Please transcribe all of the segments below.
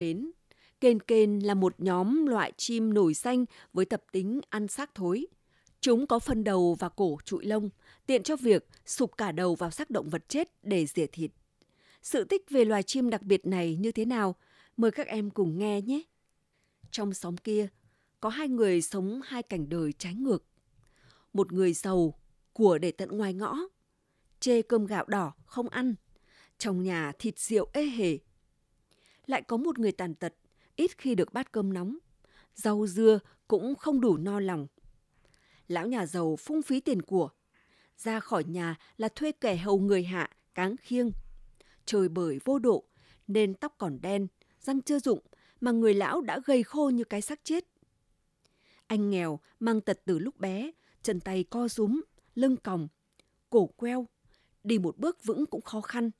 Đến, kền kền là một nhóm loại chim nổi xanh với tập tính ăn xác thối. Chúng có phân đầu và cổ trụi lông, tiện cho việc sụp cả đầu vào xác động vật chết để rỉa thịt. Sự tích về loài chim đặc biệt này như thế nào? Mời các em cùng nghe nhé. Trong xóm kia, có hai người sống hai cảnh đời trái ngược. Một người giàu, của để tận ngoài ngõ, chê cơm gạo đỏ không ăn, trong nhà thịt rượu ê hề. Lại có một người tàn tật, ít khi được bát cơm nóng, rau dưa cũng không đủ no lòng. Lão nhà giàu phung phí tiền của, ra khỏi nhà là thuê kẻ hầu người hạ, cáng khiêng. Trời bởi vô độ, nên tóc còn đen, răng chưa rụng, mà người lão đã gầy khô như cái xác chết. Anh nghèo, mang tật từ lúc bé, chân tay co rúm, lưng còng, cổ queo, đi một bước vững cũng khó khăn.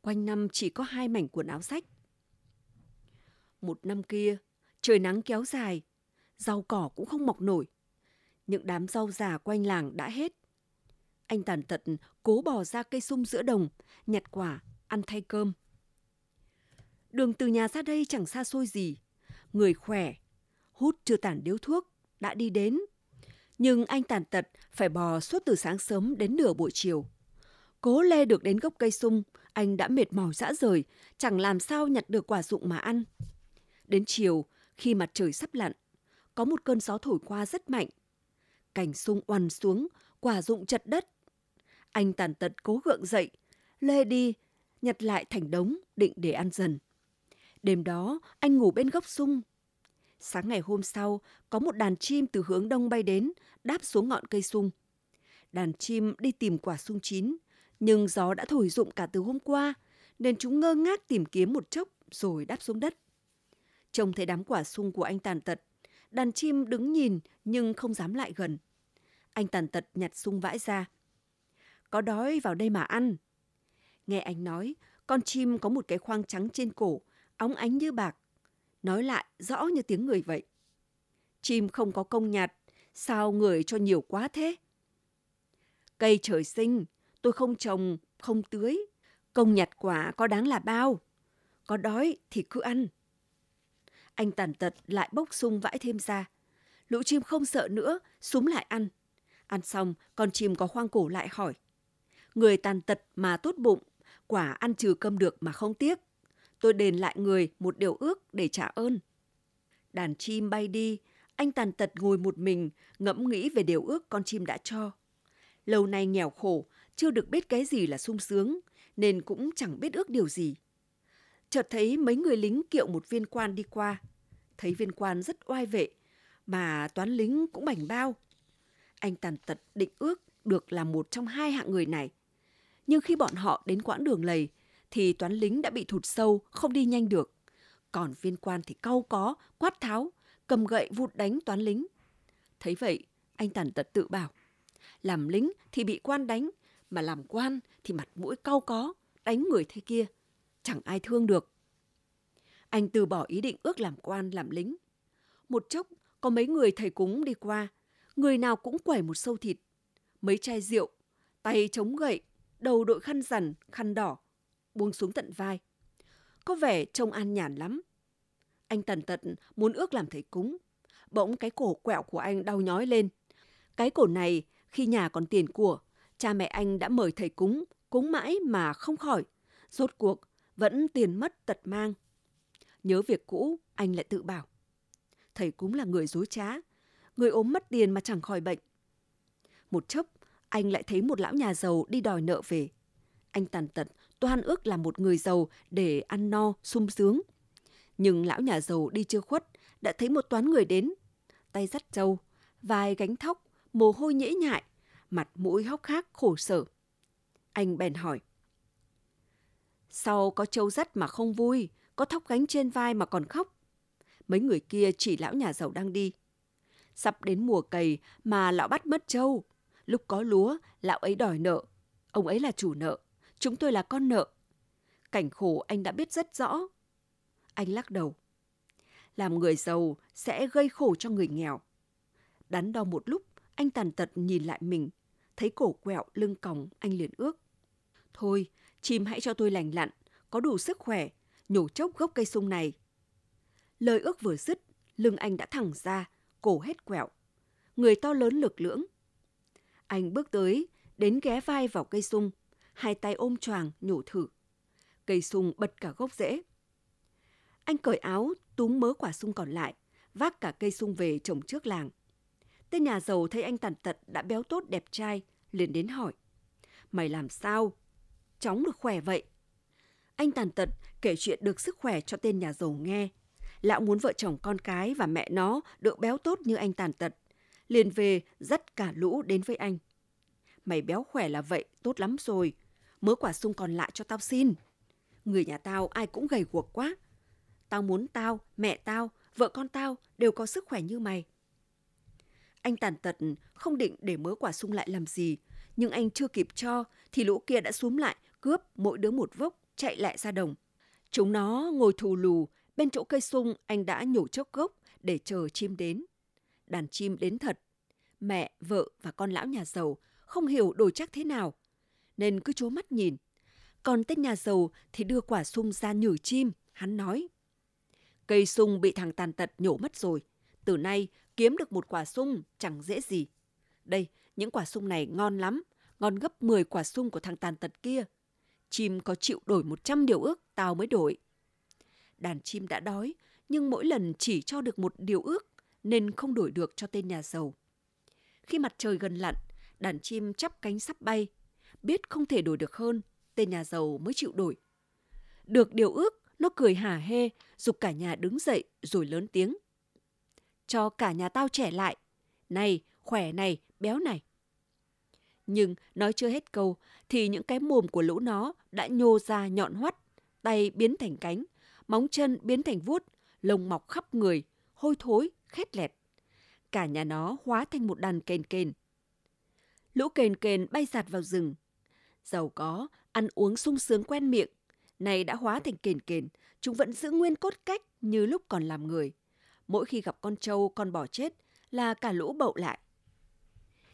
Quanh năm chỉ có hai mảnh quần áo sách. Một năm kia, trời nắng kéo dài, rau cỏ cũng không mọc nổi. Những đám rau già quanh làng đã hết. Anh tàn tật cố bò ra cây sung giữa đồng, nhặt quả, ăn thay cơm. Đường từ nhà ra đây chẳng xa xôi gì. Người khỏe, hút chưa tản điếu thuốc, đã đi đến. Nhưng anh tàn tật phải bò suốt từ sáng sớm đến nửa buổi chiều. Cố lê được đến gốc cây sung, anh đã mệt mỏi dã rời, chẳng làm sao nhặt được quả dụng mà ăn. Đến chiều, khi mặt trời sắp lặn, có một cơn gió thổi qua rất mạnh. Cành sung oằn xuống, quả dụng chật đất. Anh tàn tật cố gượng dậy, lê đi, nhặt lại thành đống định để ăn dần. Đêm đó, anh ngủ bên gốc sung. Sáng ngày hôm sau, có một đàn chim từ hướng đông bay đến, đáp xuống ngọn cây sung. Đàn chim đi tìm quả sung chín, nhưng gió đã thổi rụng cả từ hôm qua, nên chúng ngơ ngác tìm kiếm một chốc rồi đáp xuống đất. Trông thấy đám quả sung của anh tàn tật, đàn chim đứng nhìn nhưng không dám lại gần. Anh tàn tật nhặt sung vãi ra. Có đói vào đây mà ăn. Nghe anh nói, con chim có một cái khoang trắng trên cổ, óng ánh như bạc. Nói lại rõ như tiếng người vậy. Chim không có công nhặt, sao người cho nhiều quá thế? Cây trời sinh, tôi không trồng, không tưới. Công nhặt quả có đáng là bao. Có đói thì cứ ăn. Anh tàn tật lại bốc sung vãi thêm ra. Lũ chim không sợ nữa, súng lại ăn. Ăn xong, con chim có khoang cổ lại hỏi. Người tàn tật mà tốt bụng, quả ăn trừ cơm được mà không tiếc. Tôi đền lại người một điều ước để trả ơn. Đàn chim bay đi, anh tàn tật ngồi một mình, ngẫm nghĩ về điều ước con chim đã cho. Lâu nay nghèo khổ, chưa được biết cái gì là sung sướng, nên cũng chẳng biết ước điều gì. Chợt thấy mấy người lính kiệu một viên quan đi qua. Thấy viên quan rất oai vệ, mà toán lính cũng bảnh bao. Anh tàn tật định ước được là một trong hai hạng người này. Nhưng khi bọn họ đến quãng đường lầy, thì toán lính đã bị thụt sâu, không đi nhanh được. Còn viên quan thì cau có, quát tháo, cầm gậy vụt đánh toán lính. Thấy vậy, anh tàn tật tự bảo, làm lính thì bị quan đánh, mà làm quan thì mặt mũi cau có, đánh người thế kia. Chẳng ai thương được. Anh từ bỏ ý định ước làm quan, làm lính. Một chốc, có mấy người thầy cúng đi qua, người nào cũng quẩy một sâu thịt. Mấy chai rượu, tay chống gậy, đầu đội khăn rằn, khăn đỏ, buông xuống tận vai. Có vẻ trông an nhàn lắm. Anh tần tật muốn ước làm thầy cúng. Bỗng cái cổ quẹo của anh đau nhói lên. Cái cổ này, khi nhà còn tiền của, cha mẹ anh đã mời thầy cúng, cúng mãi mà không khỏi. Rốt cuộc, vẫn tiền mất tật mang. Nhớ việc cũ, anh lại tự bảo. Thầy cũng là người dối trá, người ốm mất tiền mà chẳng khỏi bệnh. Một chốc, anh lại thấy một lão nhà giàu đi đòi nợ về. Anh tàn tật toan ước là một người giàu để ăn no, sung sướng. Nhưng lão nhà giàu đi chưa khuất, đã thấy một toán người đến. Tay dắt trâu, vai gánh thóc, mồ hôi nhễ nhại, mặt mũi hốc hác khổ sở. Anh bèn hỏi. Sau có trâu dắt mà không vui, có thóc gánh trên vai mà còn khóc. Mấy người kia chỉ lão nhà giàu đang đi. Sắp đến mùa cày mà lão bắt mất trâu. Lúc có lúa, lão ấy đòi nợ. Ông ấy là chủ nợ. Chúng tôi là con nợ. Cảnh khổ anh đã biết rất rõ. Anh lắc đầu. Làm người giàu sẽ gây khổ cho người nghèo. Đắn đo một lúc, anh tàn tật nhìn lại mình. Thấy cổ quẹo, lưng còng, anh liền ước. Thôi, chim hãy cho tôi lành lặn, có đủ sức khỏe, nhổ chốc gốc cây sung này. Lời ước vừa dứt, lưng anh đã thẳng ra, cổ hết quẹo. Người to lớn lực lưỡng. Anh bước tới, đến ghé vai vào cây sung, hai tay ôm choàng nhổ thử. Cây sung bật cả gốc rễ. Anh cởi áo, túm mớ quả sung còn lại, vác cả cây sung về trồng trước làng. Tên nhà giàu thấy anh tàn tật đã béo tốt đẹp trai, liền đến hỏi. Mày làm sao? Chóng được khỏe vậy. Anh tàn tật kể chuyện được sức khỏe cho tên nhà giàu nghe. Lão muốn vợ chồng con cái và mẹ nó được béo tốt như anh tàn tật. Liền về dắt cả lũ đến với anh. Mày béo khỏe là vậy, tốt lắm rồi. Mớ quả sung còn lại cho tao xin. Người nhà tao ai cũng gầy guộc quá. Tao muốn tao, mẹ tao, vợ con tao đều có sức khỏe như mày. Anh tàn tật không định để mớ quả sung lại làm gì, nhưng anh chưa kịp cho thì lũ kia đã xuống lại, cướp mỗi đứa một vốc, chạy lại ra đồng. Chúng nó ngồi thù lù, bên chỗ cây sung anh đã nhổ chốc gốc để chờ chim đến. Đàn chim đến thật. Mẹ, vợ và con lão nhà giàu không hiểu đổi chắc thế nào, nên cứ chố mắt nhìn. Còn tên nhà giàu thì đưa quả sung ra nhử chim, hắn nói. Cây sung bị thằng tàn tật nhổ mất rồi. Từ nay kiếm được một quả sung chẳng dễ gì. Đây, những quả sung này ngon lắm, ngon gấp 10 quả sung của thằng tàn tật kia. Chim có chịu đổi 100 điều ước, tao mới đổi. Đàn chim đã đói, nhưng mỗi lần chỉ cho được một điều ước, nên không đổi được cho tên nhà giàu. Khi mặt trời gần lặn, đàn chim chắp cánh sắp bay. Biết không thể đổi được hơn, tên nhà giàu mới chịu đổi. Được điều ước, nó cười hả hê, dục cả nhà đứng dậy rồi lớn tiếng. Cho cả nhà tao trẻ lại. Này, khỏe này, béo này. Nhưng nói chưa hết câu thì những cái mồm của lũ nó đã nhô ra nhọn hoắt, tay biến thành cánh, móng chân biến thành vuốt, lông mọc khắp người, hôi thối, khét lẹt. Cả nhà nó hóa thành một đàn kền kền. Lũ kền kền bay giạt vào rừng. Giàu có, ăn uống sung sướng quen miệng. Này đã hóa thành kền kền, chúng vẫn giữ nguyên cốt cách như lúc còn làm người. Mỗi khi gặp con trâu, con bò chết là cả lũ bậu lại.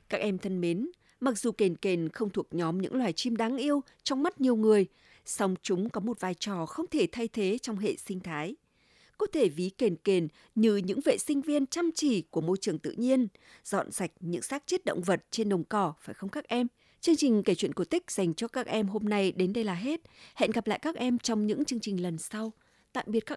Các em thân mến, mặc dù kền kền không thuộc nhóm những loài chim đáng yêu trong mắt nhiều người, song chúng có một vai trò không thể thay thế trong hệ sinh thái. Có thể ví kền kền như những vệ sinh viên chăm chỉ của môi trường tự nhiên, dọn sạch những xác chết động vật trên đồng cỏ, phải không các em? Chương trình kể chuyện cổ tích dành cho các em hôm nay đến đây là hết. Hẹn gặp lại các em trong những chương trình lần sau. Tạm biệt các